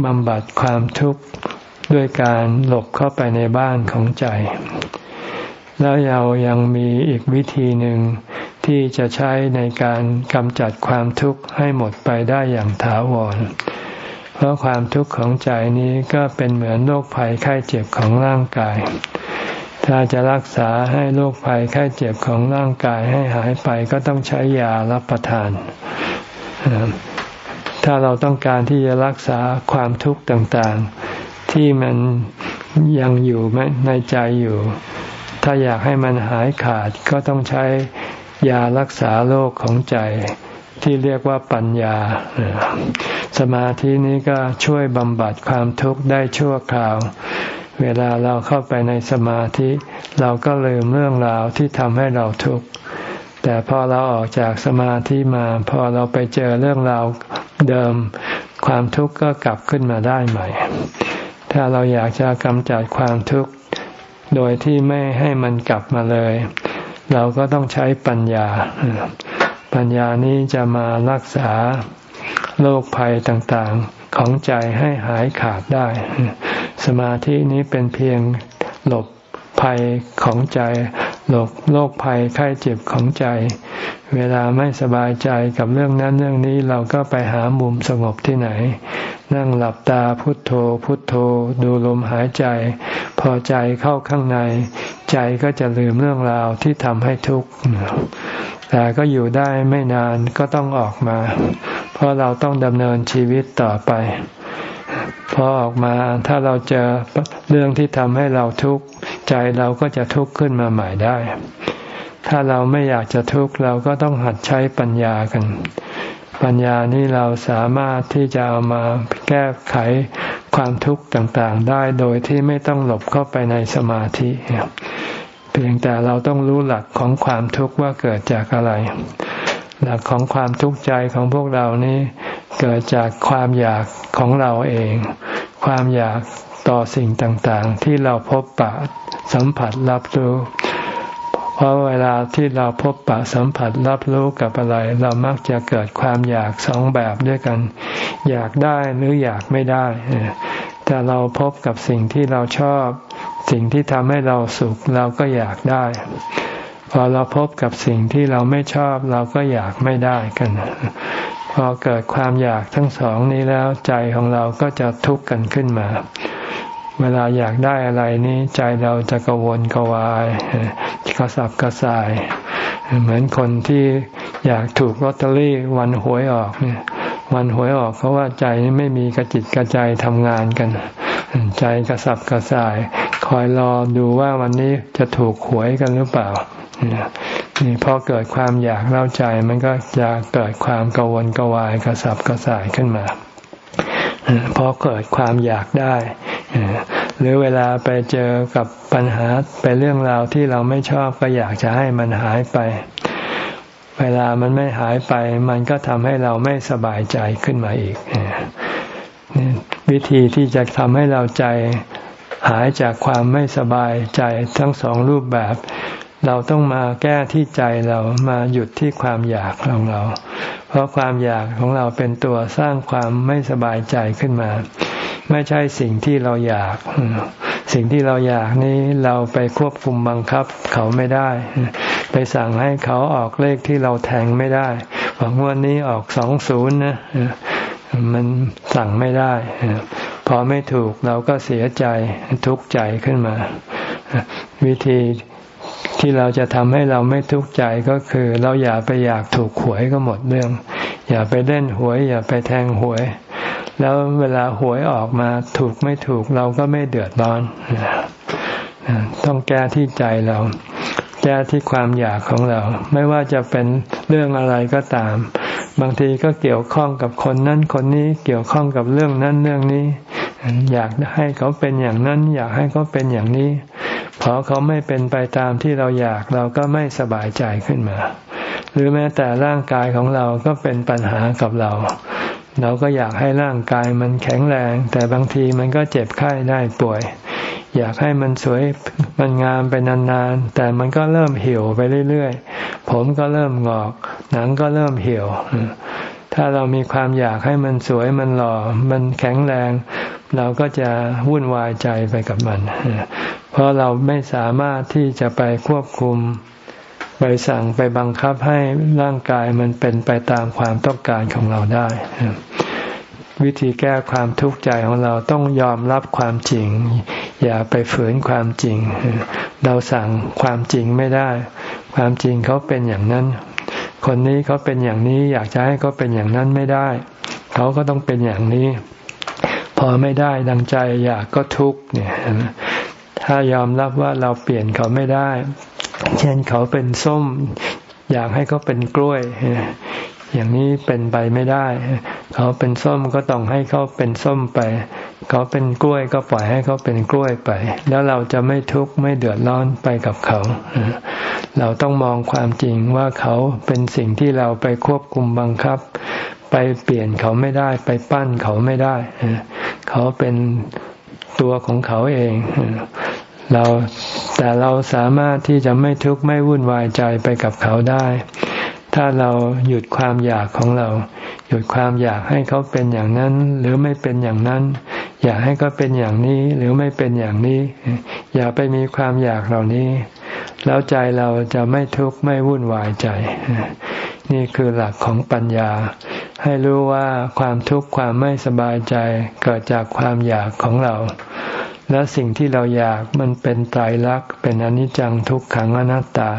บำบัดความทุกข์ด้วยการหลบเข้าไปในบ้านของใจ แล้วเรายังมีอีกวิธีหนึ่งที่จะใช้ในการกำจัดความทุกข์ให้หมดไปได้อย่างถาวร เพราะความทุกข์ของใจนี้ก็เป็นเหมือนโรคภัยไข้เจ็บของร่างกาย ถ้าจะรักษาให้โรคภัยไข้เจ็บของร่างกายให้หายไปก็ต้องใช้ยารับประทาน ถ้าเราต้องการที่จะรักษาความทุกข์ต่างๆ ที่มันยังอยู่ในใจอยู่ ถ้าอยากให้มันหายขาดก็ต้องใช้ยารักษาโรคของใจที่เรียกว่าปัญญา สมาธินี้ก็ช่วยบำบัดความทุกข์ได้ชั่วคราว เวลาเราเข้าไปในสมาธิ เราก็ลืมเรื่องราวที่ทำให้เราทุกข์แต่พอเราออกจากสมาธิมาพอเราไปเจอเรื่องราวเดิม ความทุกข์ก็กลับขึ้นมาได้ใหม่ ถ้าเราอยากจะกำจัดความทุกข์โดยที่ไม่ให้มันกลับมาเลย เราก็ต้องใช้ปัญญา ปัญญานี้จะมารักษา โรคภัยต่างๆของใจให้หายขาดได้ สมาธินี้เป็นเพียงหลบภัยของใจ หลบโรคภัยไข้เจ็บของใจ เวลาไม่สบายใจกับเรื่องนั้นเรื่องนี้เราก็ไปหามุมสงบที่ไหน นั่งหลับตาพุทโธ พุทโธ ดูลมหายใจ พอใจเข้าข้างใน ใจก็จะลืมเรื่องราวที่ทำให้ทุกข์แต่ก็อยู่ได้ไม่นานก็ต้องออกมา เพราะเราต้องดำเนินชีวิตต่อไป พอออกมาถ้าเราเจอเรื่องที่ทำให้เราทุกข์ใจเราก็จะทุกข์ขึ้นมาใหม่ได้ ถ้าเราไม่อยากจะทุกข์เราก็ต้องหัดใช้ปัญญากัน ปัญญานี้เราสามารถที่จะเอามาแก้ไขความทุกข์ต่างๆ ได้โดยที่ไม่ต้องหลบเข้าไปในสมาธิ เพียงแต่เราต้องรู้หลักของความทุกข์ว่าเกิดจากอะไร หลักของความทุกข์ใจของพวกเรานี้เกิดจากความอยากของเราเอง ความอยากต่อสิ่งต่างๆ ที่เราพบปะสัมผัสรับรู้ เพราะเวลาที่เราพบปะสัมผัสรับรู้กับอะไร เรามักจะเกิดความอยากสองแบบด้วยกัน อยากได้หรืออยากไม่ได้ แต่เราพบกับสิ่งที่เราชอบ สิ่งที่ทำให้เราสุขเราก็อยากได้ พอเราพบกับสิ่งที่เราไม่ชอบเราก็อยากไม่ได้กัน พอเกิดความอยากทั้งสองนี้แล้วใจของเราก็จะทุกข์กันขึ้นมา เวลาอยากได้อะไรนี้ใจเราจะกระวนกระวายกระสับกระส่าย เหมือนคนที่อยากถูกลอตเตอรี่วันหวยออกเนี่ยวันหวยออกเพราะว่าใจไม่มีกระจิตกระใจทำงานกัน ใจกระสับกระส่าย คอยรอดูว่าวันนี้จะถูกหวยกันหรือเปล่า นี่พอเกิดความอยากเล่าใจมันก็จะเกิดความกังวลกวายกระสับกระส่ายขึ้นมาพอเกิดความอยากได้ หรือเวลาไปเจอกับปัญหาไปเรื่องราวที่เราไม่ชอบก็อยากจะให้มันหายไป เวลามันไม่หายไป มันก็ทำให้เราไม่สบายใจขึ้นมาอีกวิธีที่จะทำให้เราใจหายจากความไม่สบายใจทั้งสองรูปแบบ เราต้องมาแก้ที่ใจเรามาหยุดที่ความอยากของเรา เพราะความอยากของเราเป็นตัวสร้างความไม่สบายใจขึ้นมา ไม่ใช่สิ่งที่เราอยาก สิ่งที่เราอยากนี้เราไปควบคุมบังคับเขาไม่ได้ ไปสั่งให้เขาออกเลขที่เราแทงไม่ได้หวังวันนี้ออกสองศูนย์นะมันสั่งไม่ได้ พอไม่ถูกเราก็เสียใจทุกข์ใจขึ้นมา วิธี ที่เราจะทำให้เราไม่ทุกข์ใจก็คือ เราอย่าไปอยากถูกหวยก็หมดเรื่อง อย่าไปเล่นหวย อย่าไปแทงหวย แล้วเวลาหวยออกมาถูกไม่ถูกเราก็ไม่เดือดร้อน ต้องแก้ที่ใจเรา แก้ที่ความอยากของเรา ไม่ว่าจะเป็นเรื่องอะไรก็ตาม บางทีก็เกี่ยวข้องกับคนนั้นคนนี้เกี่ยวข้องกับเรื่องนั้นเรื่องนี้ อยากให้เขาเป็นอย่างนั้น อยากให้เขาเป็นอย่างนี้ พอเขาไม่เป็นไปตามที่เราอยากเราก็ไม่สบายใจขึ้นมา หรือแม้แต่ร่างกายของเราก็เป็นปัญหากับเรา เราก็อยากให้ร่างกายมันแข็งแรง แต่บางทีมันก็เจ็บไข้ได้ป่วย อยากให้มันสวยมันงามไปนานๆ แต่มันก็เริ่มเหี่ยวไปเรื่อยๆ ผมก็เริ่มงอก หนังก็เริ่มเหี่ยวถ้าเรามีความอยากให้มันสวยมันหล่อ มันแข็งแรง เราก็จะวุ่นวายใจไปกับมัน เพราะเราไม่สามารถที่จะไปควบคุม ไปสั่งไปบังคับให้ร่างกายมันเป็นไปตามความต้องการของเราได้ วิธีแก้ความทุกข์ใจของเราต้องยอมรับความจริง อย่าไปฝืนความจริง เราสั่งความจริงไม่ได้ ความจริงเขาเป็นอย่างนั้น คนนี้เขาเป็นอย่างนี้อยากจะให้เขาเป็นอย่างนั้นไม่ได้ เขาก็ต้องเป็นอย่างนี้ พอไม่ได้ดังใจอยากก็ทุกข์เนี่ย ถ้ายอมรับว่าเราเปลี่ยนเขาไม่ได้ เช่นเขาเป็นส้ม อยากให้เขาเป็นกล้วย อย่างนี้เป็นไปไม่ได้ เขาเป็นส้มก็ต้องให้เขาเป็นส้มไป เขาเป็นกล้วยก็ปล่อยให้เขาเป็นกล้วยไป แล้วเราจะไม่ทุกข์ไม่เดือดร้อนไปกับเขา เราต้องมองความจริงว่าเขาเป็นสิ่งที่เราไปควบคุมบังคับ ไปเปลี่ยนเขาไม่ได้ ไปปั้นเขาไม่ได้ เขาเป็นตัวของเขาเอง เราแต่เราสามารถที่จะไม่ทุกข์ไม่วุ่นวายใจไปกับเขาได้ ถ้าเราหยุดความอยากของเรา หยุดความอยากให้เขาเป็นอย่างนั้น หรือไม่เป็นอย่างนั้น อยากให้เขาเป็นอย่างนี้หรือไม่เป็นอย่างนี้ อย่าไปมีความอยากเหล่านี้ แล้วใจเราจะไม่ทุกข์ไม่วุ่นวายใจ นี่คือหลักของปัญญา ให้รู้ว่าความทุกข์ความไม่สบายใจเกิดจากความอยากของเรา และสิ่งที่เราอยากมันเป็นไตรลักษณ์เป็นอนิจจังทุกขังอนัตตา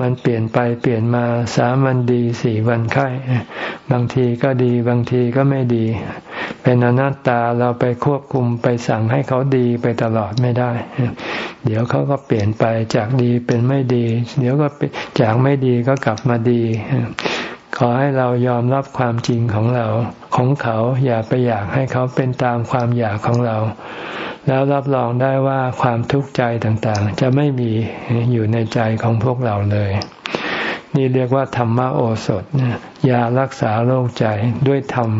มันเปลี่ยนไปเปลี่ยนมาสามวันดีสี่วันไข้บางทีก็ดีบางทีก็ไม่ดี เป็นอนัตตาเราไปควบคุมไปสั่งให้เขาดีไปตลอดไม่ได้ เดี๋ยวเขาก็เปลี่ยนไปจากดีเป็นไม่ดี เดี๋ยวก็จากไม่ดีก็กลับมาดี ขอให้เรายอมรับความจริงของเราของเขาอย่าไปอยากให้เขาเป็นตามความอยากของเรา แล้วรับรองได้ว่าความทุกข์ใจต่างๆ จะไม่มีอยู่ในใจของพวกเราเลย นี่เรียกว่าธรรมโอสถยารักษาโรคใจด้วยธรรม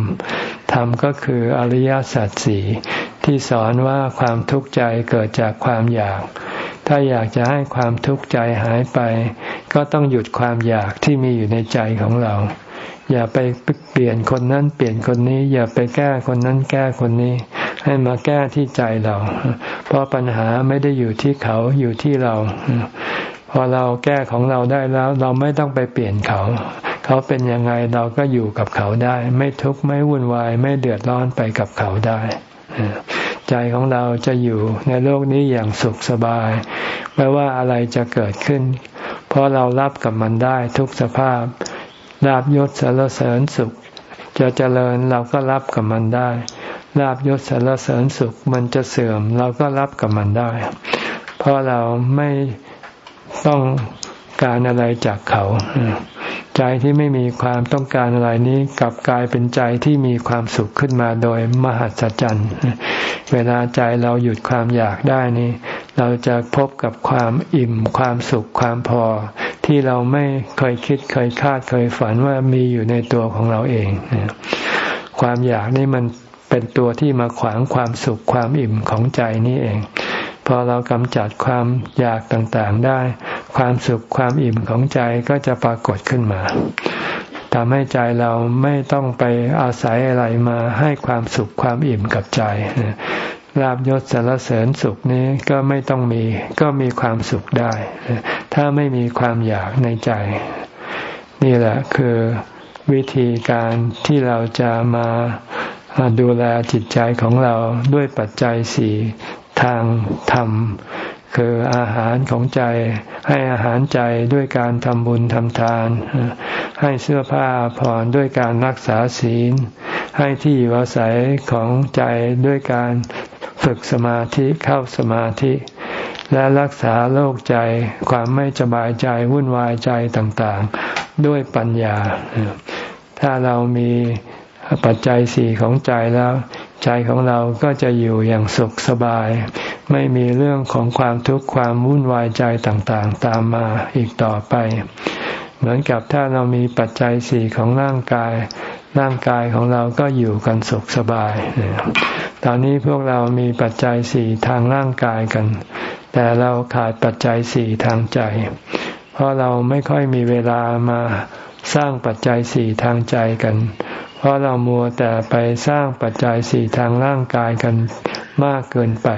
ธรรมก็คืออริยสัจสี่ที่สอนว่าความทุกข์ใจเกิดจากความอยาก ถ้าอยากจะให้ความทุกข์ใจหายไป ก็ต้องหยุดความอยากที่มีอยู่ในใจของเรา อย่าไปเปลี่ยนคนนั้นเปลี่ยนคนนี้ อย่าไปแก้คนนั้นแก้คนนี้ ให้มาแก้ที่ใจเรา เพราะปัญหาไม่ได้อยู่ที่เขาอยู่ที่เรา พอเราแก้ของเราได้แล้ว เราไม่ต้องไปเปลี่ยนเขา เขาเป็นยังไงเราก็อยู่กับเขาได้ ไม่ทุกข์ไม่วุ่นวาย ไม่เดือดร้อนไปกับเขาได้ ใจของเราจะอยู่ในโลกนี้อย่างสุขสบาย ไม่ว่าอะไรจะเกิดขึ้น เพราะเรารับกับมันได้ทุกสภาพลาบยศสารเสริญสุข จะเจริญเราก็รับกับมันได้ลาบยศสารเสริญสุขมันจะเสื่อมเราก็รับกับมันได้ เพราะเราไม่ต้องการอะไรจากเขา ใจที่ไม่มีความต้องการอะไรนี้กลับกลายเป็นใจที่มีความสุขขึ้นมาโดยมหัศจรรย์ เวลาใจเราหยุดความอยากได้นี้ เราจะพบกับความอิ่มความสุขความพอ ที่เราไม่เคยคิดเคยคาดเคยฝันว่ามีอยู่ในตัวของเราเอง ความอยากนี่มันเป็นตัวที่มาขวางความสุขความอิ่มของใจนี่เอง พอเรากำจัดความอยากต่างๆได้ ความสุขความอิ่มของใจก็จะปรากฏขึ้นมาทำให้ใจเราไม่ต้องไปอาศัยอะไรมาให้ความสุขความอิ่มกับใจลาบยศสารเสริญสุขนี้ก็ไม่ต้องมี ก็มีความสุขได้ ถ้าไม่มีความอยากในใจ นี่แหละคือวิธีการที่เราจะมาดูแลจิตใจของเราด้วยปัจจัยสี่ทางธรรม คืออาหารของใจ ให้อาหารใจด้วยการทำบุญทำทาน ให้เสื้อผ้าผ่อนด้วยการรักษาศีล ให้ที่อยู่อาศัยของใจด้วยการฝึกสมาธิเข้าสมาธิ และรักษาโรคใจความไม่สบายใจวุ่นวายใจต่างๆ ด้วยปัญญา ถ้าเรามีปัจจัยสี่ของใจแล้ว ใจของเราก็จะอยู่อย่างสุขสบาย ไม่มีเรื่องของความทุกข์ความวุ่นวายใจต่างๆ ตามมาอีกต่อไป เหมือนกับถ้าเรามีปัจจัยสี่ของร่างกาย ร่างกายของเราก็อยู่กันสุขสบาย ตอนนี้พวกเรามีปัจจัยสี่ทางร่างกายกัน แต่เราขาดปัจจัยสี่ทางใจ เพราะเราไม่ค่อยมีเวลามาสร้างปัจจัยสี่ทางใจกัน เพราะเรามัวแต่ไปสร้างปัจจัยสี่ทางร่างกายกันมากเกินไป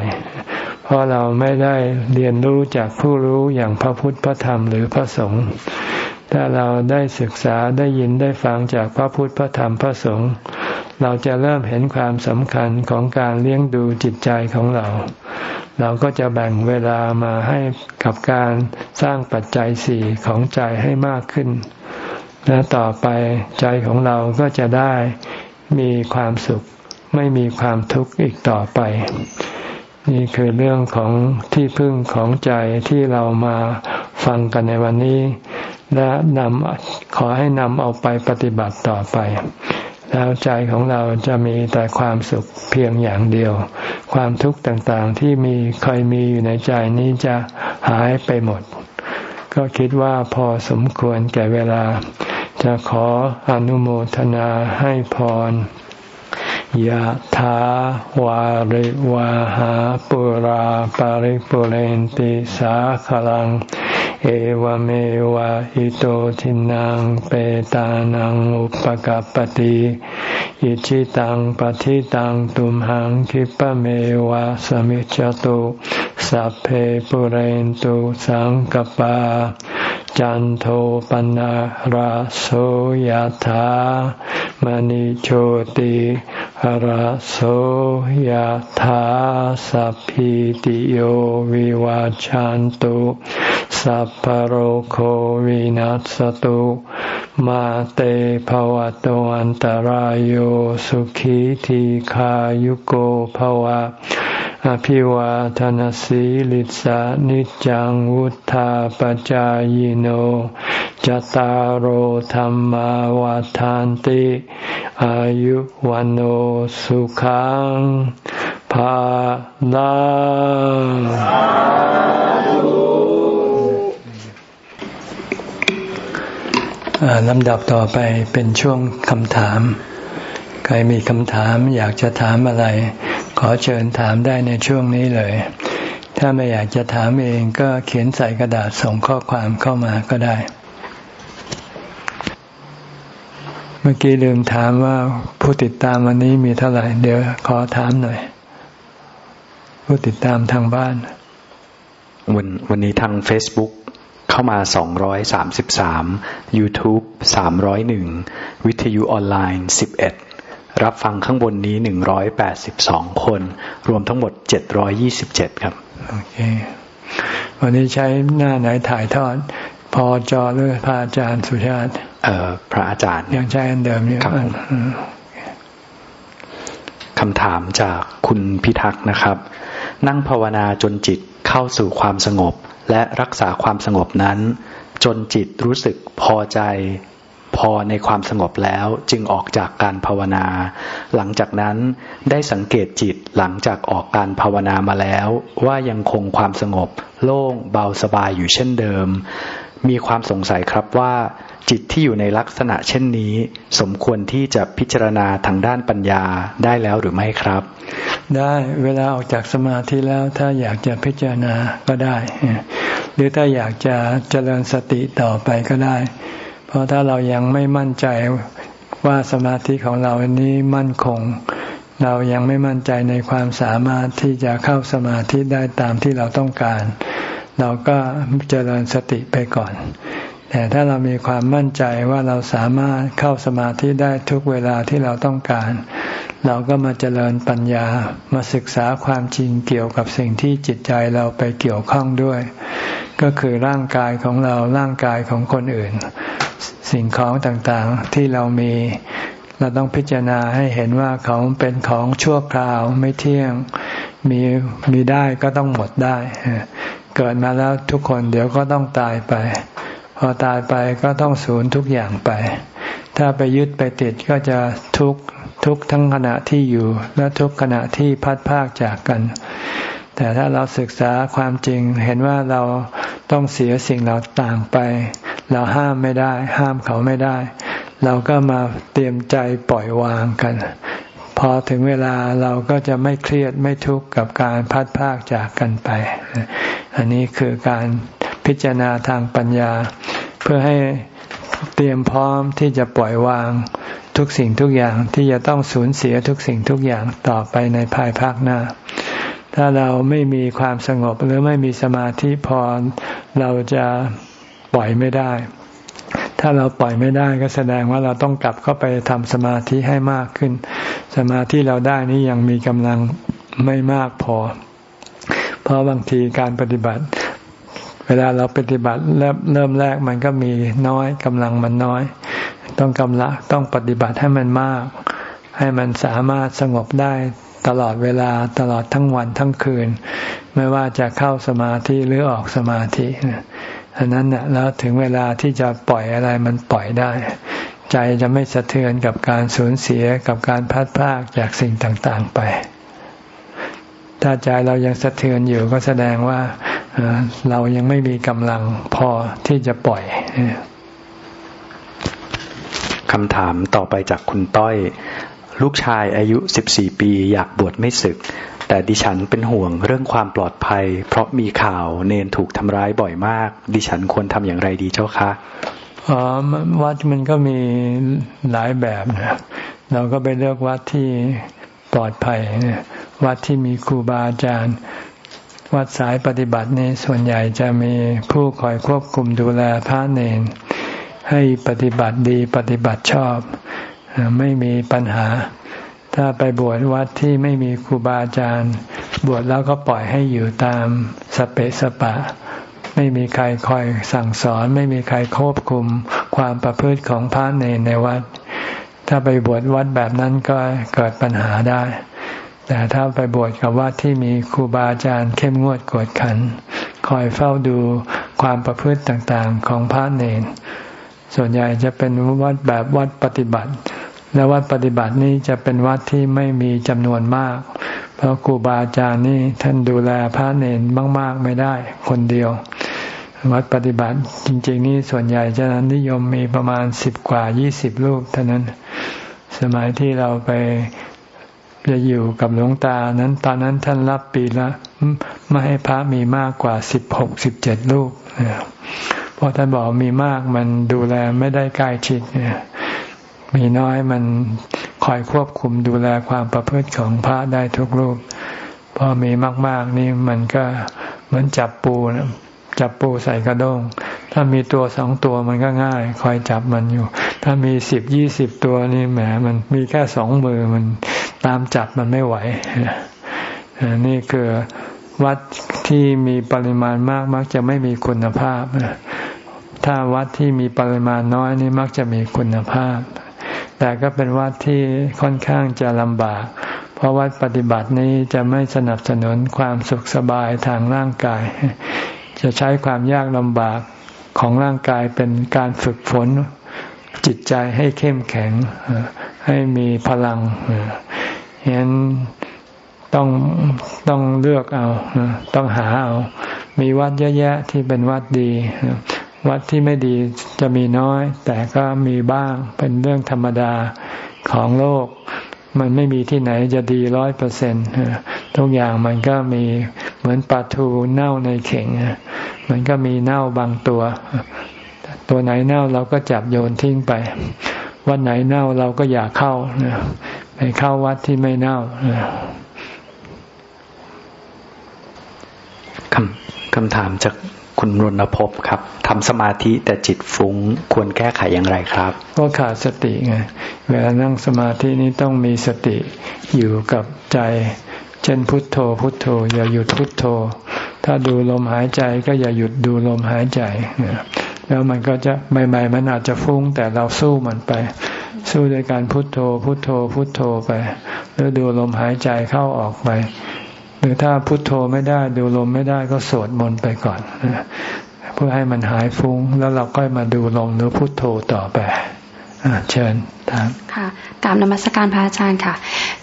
เพราะเราไม่ได้เรียนรู้จากผู้รู้อย่างพระพุทธพระธรรมหรือพระสงฆ์ถ้าเราได้ศึกษาได้ยินได้ฟังจากพระพุทธพระธรรมพระสงฆ์เราจะเริ่มเห็นความสำคัญของการเลี้ยงดูจิตใจของเรา เราก็จะแบ่งเวลามาให้กับการสร้างปัจจัยสี่ของใจให้มากขึ้น และต่อไปใจของเราก็จะได้มีความสุข ไม่มีความทุกข์อีกต่อไป นี่คือเรื่องของที่พึ่งของใจที่เรามาฟังกันในวันนี้ และนำขอให้นำเอาไปปฏิบัติต่อไป แล้วใจของเราจะมีแต่ความสุขเพียงอย่างเดียว ความทุกข์ต่างๆที่มีเคยมีอยู่ในใจนี้จะหายไปหมด ก็คิดว่าพอสมควรแก่เวลา จะขออนุโมทนาให้พร ยะถาวาริวาหาปุราปาริปุเรนติสาขลัง เอวเมวะอิโตทินังเปตานังอุปกัรปติอิชิตังปฏิตังตุมหังคิปะเมวะสมิจจตุ สัพเพปุเรนตุสังกปา จันโทปนะราโสยธามณิโชติราโสยธาสัพพิติโยวิวาจันตุสัพพโรโควินัสตุมาเตภวะตวันตารโยสุขีทีขายุโกภวะ อภิวาทนสีลิสานิจังวุธาปจายโนจตารโหธรรมวาทานติ อายุวันโอสุขังภาลังลำดับต่อไปเป็นช่วงคำถาม ครมีคำถามอยากจะถามอะไร ขอเชิญถามได้ในช่วงนี้เลย ถ้าไม่อยากจะถามเองก็เขียนใส่กระดาษส่งข้อความเข้ามาก็ได้ เมื่อกี้ลืมถามว่าผู้ติดตามวันนี้มีเท่าไหร่ เดี๋ยวขอถามหน่อย ผู้ติดตามทางบ้าน วันวันนี้ทาง Facebook เข้ามา 233 YouTube 301 วิทยุออนไลน์ 11 รับฟังข้างบนนี้หนึ่งร้อยแปดสิบสองคน รวมทั้งหมดเจ็ดร้อยี่สิบเจ็ดครับ โอเค วันนี้ใช้หน้าไหนถ่ายทอด พอจอหรือพระอาจารย์สุชาติ เอ่อ พระอาจารย์ ยังใช้อันเดิมอยู่ครับคำถามจากคุณพิทักษ์นะครับ นั่งภาวนาจนจิตเข้าสู่ความสงบ และรักษาความสงบนั้น จนจิตรู้สึกพอใจ พอในความสงบแล้วจึงออกจากการภาวนา หลังจากนั้นได้สังเกตจิตหลังจากออกการภาวนามาแล้ว ว่ายังคงความสงบ โล่งเบาสบายอยู่เช่นเดิม มีความสงสัยครับว่าจิตที่อยู่ในลักษณะเช่นนี้ สมควรที่จะพิจารณาทางด้านปัญญาได้แล้วหรือไม่ครับ ได้เวลาออกจากสมาธิแล้วถ้าอยากจะพิจารณาก็ได้ หรือถ้าอยากจะเจริญสติต่อไปก็ได้ เพราะถ้าเรายังไม่มั่นใจว่าสมาธิของเราอันนี้มั่นคง เรายังไม่มั่นใจในความสามารถที่จะเข้าสมาธิได้ตามที่เราต้องการ เราก็เจริญสติไปก่อน แต่ถ้าเรามีความมั่นใจว่าเราสามารถเข้าสมาธิได้ทุกเวลาที่เราต้องการ เราก็มาเจริญปัญญามาศึกษาความจริงเกี่ยวกับสิ่งที่จิตใจเราไปเกี่ยวข้องด้วย ก็คือร่างกายของเราร่างกายของคนอื่น สิ่งของต่างๆที่เรามี เราต้องพิจารณาให้เห็นว่าเขาเป็นของชั่วคราวไม่เที่ยงมีมีได้ก็ต้องหมดได้ เกิดมาแล้วทุกคนเดี๋ยวก็ต้องตายไป พอตายไปก็ต้องสูญทุกอย่างไป ถ้าไปยึดไปติดก็จะทุกทุกทั้งขณะที่อยู่ และทุกขณะที่พัดพากจากกัน แต่ถ้าเราศึกษาความจริงเห็นว่าเราต้องเสียสิ่งเราต่างไป เราห้ามไม่ได้ ห้ามเขาไม่ได้ เราก็มาเตรียมใจปล่อยวางกัน พอถึงเวลาเราก็จะไม่เครียดไม่ทุกข์กับการพัดพากจากกันไป อันนี้คือการพิจารณาทางปัญญา เพื่อให้เตรียมพร้อมที่จะปล่อยวางทุกสิ่งทุกอย่างที่จะต้องสูญเสียทุกสิ่งทุกอย่างต่อไปในภายภาคหน้า ถ้าเราไม่มีความสงบหรือไม่มีสมาธิพอเราจะ ปล่อยไม่ได้ ถ้าเราปล่อยไม่ได้ก็แสดงว่าเราต้องกลับเข้าไปทำสมาธิให้มากขึ้น สมาธิเราได้นี้ยังมีกำลังไม่มากพอ เพราะบางทีการปฏิบัติ เวลาเราปฏิบัติเริ่มเริ่มแรกมันก็มีน้อยกำลังมันน้อย ต้องกำลังต้องปฏิบัติให้มันมาก ให้มันสามารถสงบได้ตลอดเวลาตลอดทั้งวันทั้งคืน ไม่ว่าจะเข้าสมาธิหรือออกสมาธิ อันนั้นเนี่ยแล้วถึงเวลาที่จะปล่อยอะไรมันปล่อยได้ ใจจะไม่สะเทือนกับการสูญเสียกับการพัดพลากจากสิ่งต่างๆไป ถ้าใจเรายังสะเทือนอยู่ก็แสดงว่าเรายังไม่มีกำลังพอที่จะปล่อยคำถามต่อไปจากคุณต้อย ลูกชายอายุ 14 ปี อยากบวชไม่ศึก แต่ดิฉันเป็นห่วงเรื่องความปลอดภัย เพราะมีข่าวเนนถูกทำร้ายบ่อยมาก ดิฉันควรทำอย่างไรดีเจ้าคะอ๋อวัดมันก็มีหลายแบบนะเราก็ไปเลือกวัดที่ปลอดภัยวัดที่มีครูบาอาจารย์ วัดสายปฏิบัตินี้ส่วนใหญ่จะมีผู้คอยควบคุมดูแลพระเนน ให้ปฏิบัติดีปฏิบัติชอบ ไม่มีปัญหา ถ้าไปบวชวัดที่ไม่มีครูบาอาจารย์ บวชแล้วก็ปล่อยให้อยู่ตามสเปสปะ ไม่มีใครคอยสั่งสอน ไม่มีใครควบคุมความประพฤติของพระเนในวัด ถ้าไปบวชวัดแบบนั้นก็เกิดปัญหาได้ แต่ถ้าไปบวชกับวัดที่มีครูบาอาจารย์เข้มงวดกวดขัน คอยเฝ้าดูความประพฤติต่างๆของพระเนรส่วนใหญ่จะเป็นวัดแบบวัดปฏิบัติ และวัดปฏิบัตินี้จะเป็นวัดที่ไม่มีจำนวนมาก เพราะครูบาอาจารย์นี่ท่านดูแลพระเนรมากๆไม่ได้คนเดียว วัดปฏิบัติจริง ๆ นี่ส่วนใหญ่จะนิยมมีประมาณสิบกว่ายี่สิบรูปเท่านั้น สมัยที่เราไปจะอยู่กับหลวงตานั้น ตอนนั้นท่านรับปีละไม่ให้พระมีมากกว่าสิบหกสิบเจ็ดรูปเพราะท่านบอกมีมากมันดูแลไม่ได้ใกล้ชิด มีน้อยมันคอยควบคุมดูแลความประพฤติของพระได้ทุกรูป พอมีมาก ๆ นี่มันก็เหมือนจับปูนะจับปูใส่กระด้ง ถ้ามีตัวสองตัวมันก็ง่าย คอยจับมันอยู่ ถ้ามีสิบยี่สิบตัวนี่แหมมันมีแค่สองมือมันตามจับมันไม่ไหว นี่คือวัดที่มีปริมาณมากมักจะไม่มีคุณภาพ ถ้าวัดที่มีปริมาณน้อยนี่มักจะมีคุณภาพ แต่ก็เป็นวัดที่ค่อนข้างจะลำบาก เพราะวัดปฏิบัตินี้จะไม่สนับสนุนความสุขสบายทางร่างกาย จะใช้ความยากลำบากของร่างกายเป็นการฝึกฝนจิตใจให้เข้มแข็ง ให้มีพลังเห็นต้องต้องเลือกเอา ต้องหาเอา มีวัดเยอะแยะที่เป็นวัดดี วัดที่ไม่ดีจะมีน้อย แต่ก็มีบ้างเป็นเรื่องธรรมดาของโลก มันไม่มีที่ไหนจะดีร้อยเปอร์เซ็นต์ทุกอย่างมันก็มีเหมือนปลาทูเน่าในเข่งมันก็มีเน่าบางตัว ตัวไหนเน่าเราก็จับโยนทิ้งไป วัดไหนเน่าเราก็อย่าเข้าไปเข้าวัดที่ไม่เน่าคำคำถามจาก คุณรณพบครับทำสมาธิแต่จิตฟุ้งควรแก้ไขอย่างไรครับก็ขาดสติไงเวลานั่งสมาธินี้ต้องมีสติอยู่กับใจ เช่นพุทโธ พุทโธ อย่าหยุดพุทโธ ถ้าดูลมหายใจก็อย่าหยุดดูลมหายใจแล้วมันก็จะใหม่ ๆ มันอาจจะฟุ้งแต่เราสู้มันไป สู้ด้วยการพุทโธ พุทโธ พุทโธไปแล้วดูลมหายใจเข้าออกไป หรือถ้าพุโทโธไม่ได้ดูลมไม่ได้ก็สวดมนต์ไปก่อน เพื่อให้มันหายฟุง้ง แล้วเราก็มาดูลมหรือพุโทโธต่อไปเชิญทางค่ะกราบนมัสการพระอาจารย์ค่ะ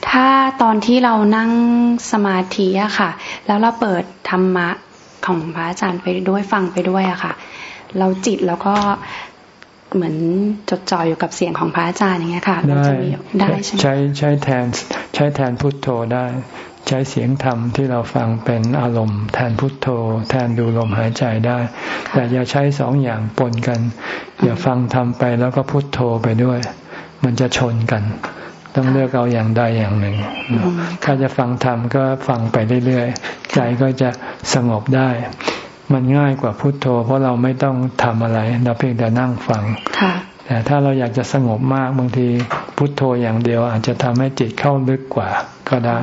ถ้าตอนที่เรานั่งสมาธิอะค่ะ แล้วเราเปิดธรรมะของพระอาจารย์ไปด้วยฟังไปด้วยอะค่ะ เราจิตแล้วก็เหมือนจดจ่ออยู่กับเสียงของพระอาจารย์อย่างเงี้ยค่ะได้ได้ใช่ไหมใช้ใช้แทนใช้แทนพุทโธได้ ใช้เสียงธรรมที่เราฟังเป็นอารมณ์ แทนพุทโธ แทนดูลมหายใจได้ แต่อย่าใช้สองอย่างปนกัน อย่าฟังธรรมไปแล้วก็พุทโธไปด้วย มันจะชนกัน ต้องเลือกเอาอย่างใดอย่างหนึ่ง ถ้าจะฟังธรรมก็ฟังไปเรื่อยๆ ใจก็จะสงบได้ มันง่ายกว่าพุทโธ เพราะเราไม่ต้องทำอะไร เราเพียงแต่นั่งฟังแต่ถ้าเราอยากจะสงบมากบางทีพุทโธอย่างเดียวอาจจะทำให้จิตเข้าลึกกว่าก็ได้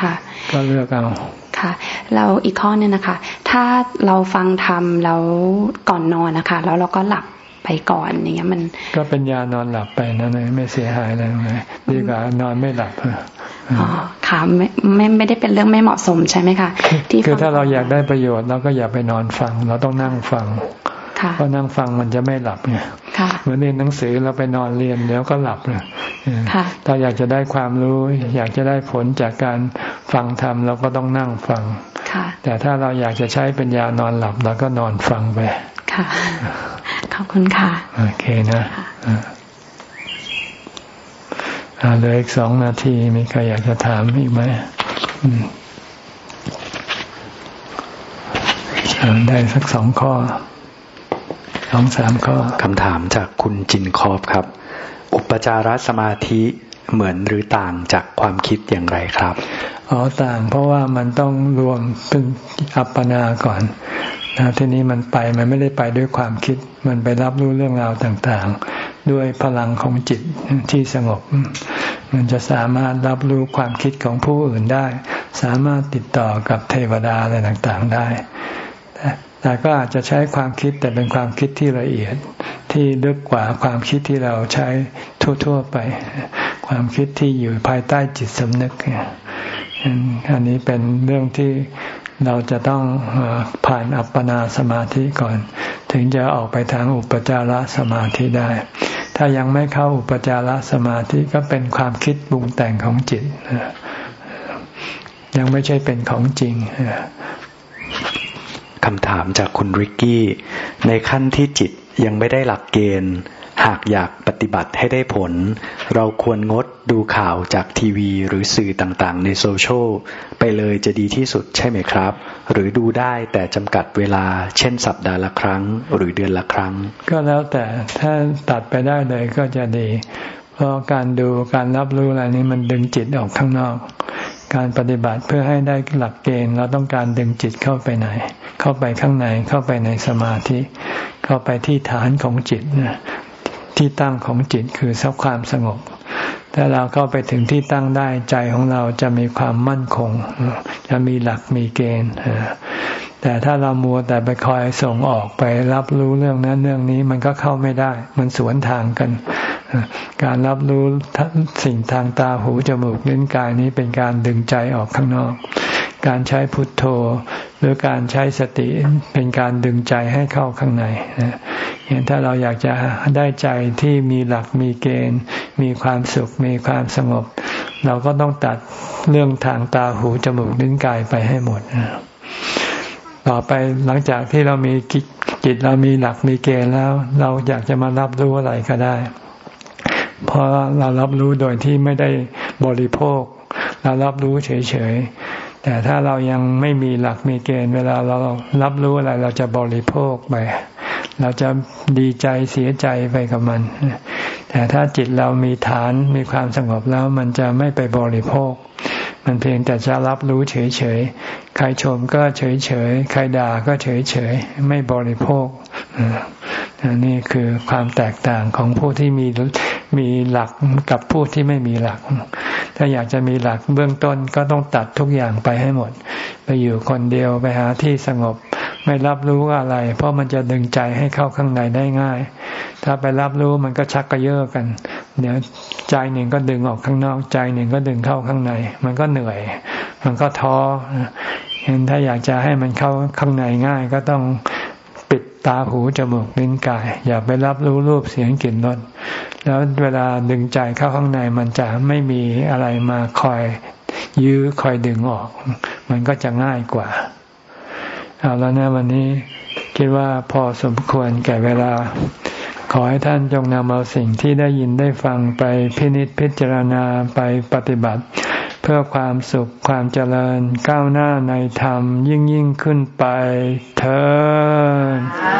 ค่ะ ก็เลือกเอาค่ะเราอีกข้อนึงนะคะ ถ้าเราฟังธรรมแล้วก่อนนอนนะคะ แล้วเราก็หลับไปก่อนอย่างเงี้ยมัน ก็เป็นยานอนหลับไปนั่นเองไม่เสียหายอะไรเลยดีกว่านอนไม่หลับอ๋อค่ะไม่ไม่ไม่ได้เป็นเรื่องไม่เหมาะสมใช่ไหมคะที่คือถ้าเราอยากได้ประโยชน์เราก็อย่าไปนอนฟัง เราต้องนั่งฟังเพราะนั่งฟังมันจะไม่หลับไง เหมือนเรียนหนังสือเราไปนอนเรียนเดี๋ยวก็หลับเลยถ้าอยากจะได้ความรู้ อยากจะได้ผลจากการฟังธรรมเราก็ต้องนั่งฟังแต่ถ้าเราอยากจะใช้ปัญญานอนหลับเราก็นอนฟังไปค่ะขอบคุณค่ะ โอเคนะเหลืออีกสองนาทีมีใครอยากจะถามอีกไหมได้สักสองข้อ สองสามข้อคำถามจากคุณจินคอบครับ อุปจารสมาธิเหมือนหรือต่างจากความคิดอย่างไรครับอ๋อต่างเพราะว่ามันต้องรวมเป็นอัปปนาก่อนนะทีนี้มันไปมันไม่ได้ไปด้วยความคิด มันไปรับรู้เรื่องราวต่างๆ ด้วยพลังของจิตที่สงบ มันจะสามารถรับรู้ความคิดของผู้อื่นได้ สามารถติดต่อกับเทวดาอะไรต่างๆได้ แต่ก็อาจจะใช้ความคิดแต่เป็นความคิดที่ละเอียดที่ลึกกว่าความคิดที่เราใช้ทั่ว ๆไป ความคิดที่อยู่ภายใต้จิตสำนึกอันนี้เป็นเรื่องที่เราจะต้องผ่านอัปปนาสมาธิก่อน ถึงจะออกไปทางอุปจารสมาธิได้ ถ้ายังไม่เข้าอุปจารสมาธิก็เป็นความคิดบุงแต่งของจิต ยังไม่ใช่เป็นของจริง คำถามจากคุณริกกี้ ในขั้นที่จิตยังไม่ได้หลักเกณฑ์ หากอยากปฏิบัติให้ได้ผล เราควรงดดูข่าวจากทีวีหรือสื่อต่างๆ ในโซเชียลไปเลยจะดีที่สุดใช่ไหมครับ หรือดูได้แต่จำกัดเวลา เช่นสัปดาห์ละครั้ง หรือเดือนละครั้ง ก็แล้วแต่ถ้าตัดไปได้เลยก็จะดี เพราะการดูการรับรู้อะไรนี้มันดึงจิตออกข้างนอก การปฏิบัติเพื่อให้ได้หลักเกณฑ์ เราต้องการดึงจิตเข้าไปไหน เข้าไปข้างในเข้าไปในสมาธิ เข้าไปที่ฐานของจิตที่ตั้งของจิตคือสักความสงบถ้าเราเข้าไปถึงที่ตั้งได้ใจของเราจะมีความมั่นคง จะมีหลักมีเกณฑ์แต่ถ้าเรามัวแต่ไปคอยส่งออกไปรับรู้เรื่องนั้นเรื่องนี้มันก็เข้าไม่ได้ มันสวนทางกัน การรับรู้สิ่งทางตาหูจมูกลิ้นกายนี้เป็นการดึงใจออกข้างนอก การใช้พุทโธ หรือการใช้สติเป็นการดึงใจให้เข้าข้างในอย่างถ้าเราอยากจะได้ใจที่มีหลักมีเกณฑ์ มีความสุขมีความสงบ เราก็ต้องตัดเรื่องทางตาหูจมูกลิ้นกายไปให้หมดต่อไปหลังจากที่เรามีจิตเรามีหลักมีเกณฑ์แล้ว เราอยากจะมารับรู้อะไรก็ได้ เพราะเรารับรู้โดยที่ไม่ได้บริโภค เรารับรู้เฉยๆ แต่ถ้าเรายังไม่มีหลักมีเกณฑ์ เวลาเรารับรู้อะไรเราจะบริโภคไป เราจะดีใจเสียใจไปกับมัน แต่ถ้าจิตเรามีฐานมีความสงบแล้วมันจะไม่ไปบริโภค มันเพียงแต่จะรับรู้เฉยๆ ใครชมก็เฉยๆ ใครด่าก็เฉยๆ ไม่บริโภคนี่คือความแตกต่างของผู้ที่มี มีหลักกับผู้ที่ไม่มีหลัก ถ้าอยากจะมีหลักเบื้องต้นก็ต้องตัดทุกอย่างไปให้หมด ไปอยู่คนเดียวไปหาที่สงบ ไม่รับรู้อะไร เพราะมันจะดึงใจให้เข้าข้างในได้ง่าย ถ้าไปรับรู้มันก็ชักกระเยาะกัน เดี๋ยวใจหนึ่งก็ดึงออกข้างนอก ใจหนึ่งก็ดึงเข้าข้างใน มันก็เหนื่อย มันก็ท้อเห็นถ้าอยากจะให้มันเข้าข้างในง่าย ก็ต้อง ปิดตาหูจมูกลิ้นกาย อย่าไปรับรู้รูปเสียงกลิ่นรสแล้วเวลาดึงใจเข้าข้างในมันจะไม่มีอะไรมาคอยยื้อคอยดึงออก มันก็จะง่ายกว่าเอาแล้วนะวันนี้คิดว่าพอสมควรแก่เวลา ขอให้ท่านจงนำเอาสิ่งที่ได้ยินได้ฟังไปพินิจพิจารณาไปปฏิบัติ เพื่อความสุขความเจริญก้าวหน้าในธรรมยิ่งยิ่งขึ้นไปเธอ times.